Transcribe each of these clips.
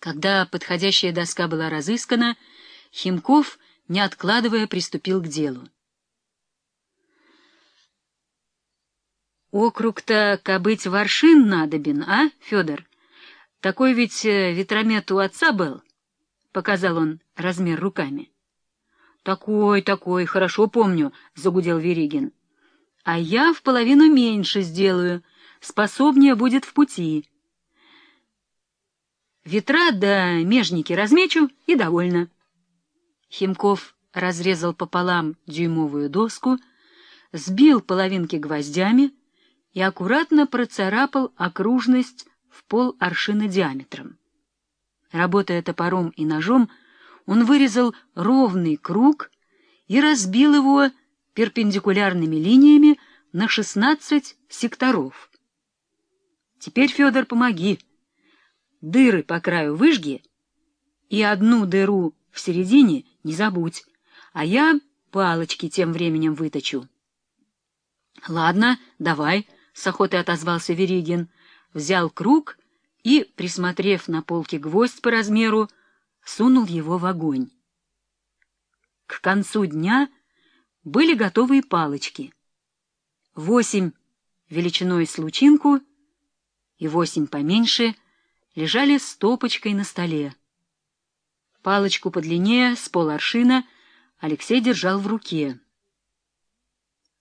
Когда подходящая доска была разыскана, Химков, не откладывая, приступил к делу. Округ-то кобыть воршин надобен, а, Федор? Такой ведь э, ветромет у отца был, — показал он размер руками. — Такой, такой, хорошо помню, — загудел Веригин. — А я в половину меньше сделаю, способнее будет в пути. Ветра да межники размечу и довольно. Химков разрезал пополам дюймовую доску, сбил половинки гвоздями и аккуратно процарапал окружность в пол аршина диаметром. Работая топором и ножом, он вырезал ровный круг и разбил его перпендикулярными линиями на шестнадцать секторов. Теперь, Федор, помоги дыры по краю выжги и одну дыру в середине не забудь, а я палочки тем временем выточу. — Ладно, давай, — с охотой отозвался Веригин, взял круг и, присмотрев на полке гвоздь по размеру, сунул его в огонь. К концу дня были готовые палочки. Восемь величиной с лучинку и восемь поменьше — лежали стопочкой на столе. Палочку подлиннее, с поларшина, Алексей держал в руке.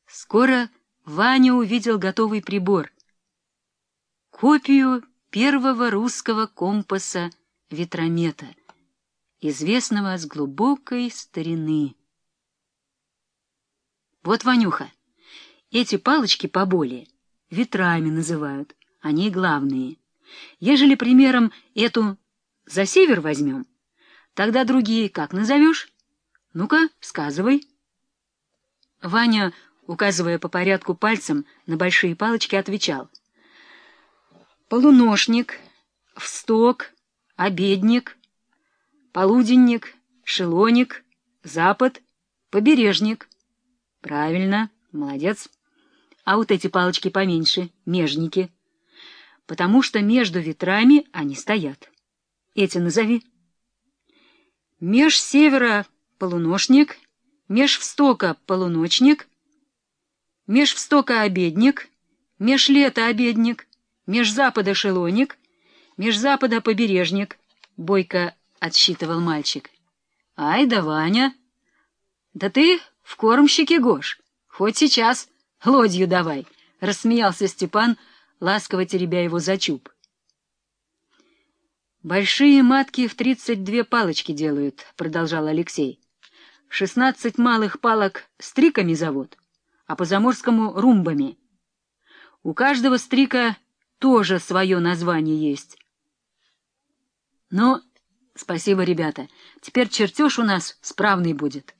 Скоро Ваня увидел готовый прибор. Копию первого русского компаса ветромета, известного с глубокой старины. Вот, Ванюха, эти палочки поболее ветрами называют, они главные. Ежели примером эту за север возьмем, тогда другие как назовешь? Ну-ка, сказывай. Ваня, указывая по порядку пальцем на большие палочки, отвечал. Полуношник, всток, обедник, полуденник, шелоник, запад, побережник. Правильно, молодец. А вот эти палочки поменьше, межники — потому что между ветрами они стоят. Эти назови. Меж севера — полуношник, меж встока — полуночник, меж встока — обедник, меж лета — обедник, меж запада — шелоник, меж запада — побережник, — бойко отсчитывал мальчик. — Ай да, Ваня! Да ты в кормщике, Гош, хоть сейчас лодью давай, — рассмеялся Степан, — ласково теребя его за чуб. «Большие матки в тридцать две палочки делают», — продолжал Алексей. «Шестнадцать малых палок стриками зовут, а по-заморскому — румбами. У каждого стрика тоже свое название есть». «Ну, спасибо, ребята, теперь чертеж у нас справный будет».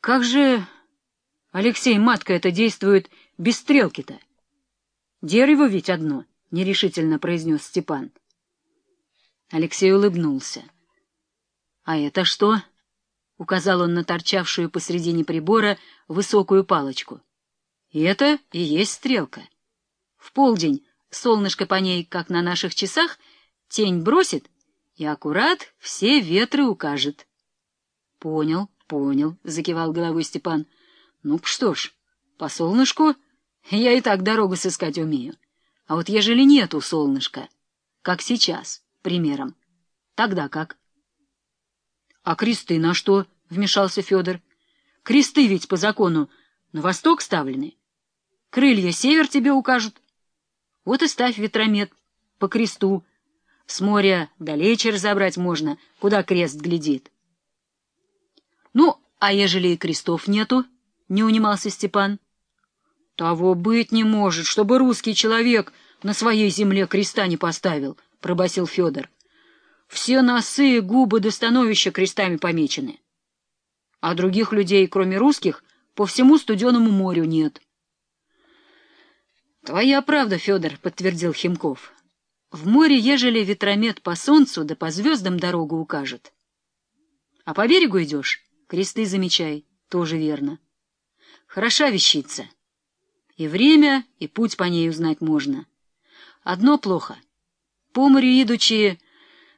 «Как же, Алексей, матка это действует без стрелки-то?» Дерево ведь одно, — нерешительно произнес Степан. Алексей улыбнулся. — А это что? — указал он на торчавшую посредине прибора высокую палочку. — Это и есть стрелка. В полдень солнышко по ней, как на наших часах, тень бросит и аккурат все ветры укажет. — Понял, понял, — закивал головой Степан. — Ну что ж, по солнышку... Я и так дорогу сыскать умею. А вот ежели нету солнышка, как сейчас, примером, тогда как? — А кресты на что? — вмешался Федор. — Кресты ведь по закону на восток ставлены. Крылья север тебе укажут. Вот и ставь ветромет по кресту. С моря далече разобрать можно, куда крест глядит. — Ну, а ежели и крестов нету? — не унимался Степан. — «Того быть не может, чтобы русский человек на своей земле креста не поставил», — пробасил Федор. «Все носы и губы до становища крестами помечены. А других людей, кроме русских, по всему студеному морю нет». «Твоя правда, Федор», — подтвердил Химков. «В море, ежели ветромет по солнцу да по звездам дорогу укажет. А по берегу идешь, кресты замечай, тоже верно. Хороша вещица». И время, и путь по ней узнать можно. Одно плохо. По морю идучи,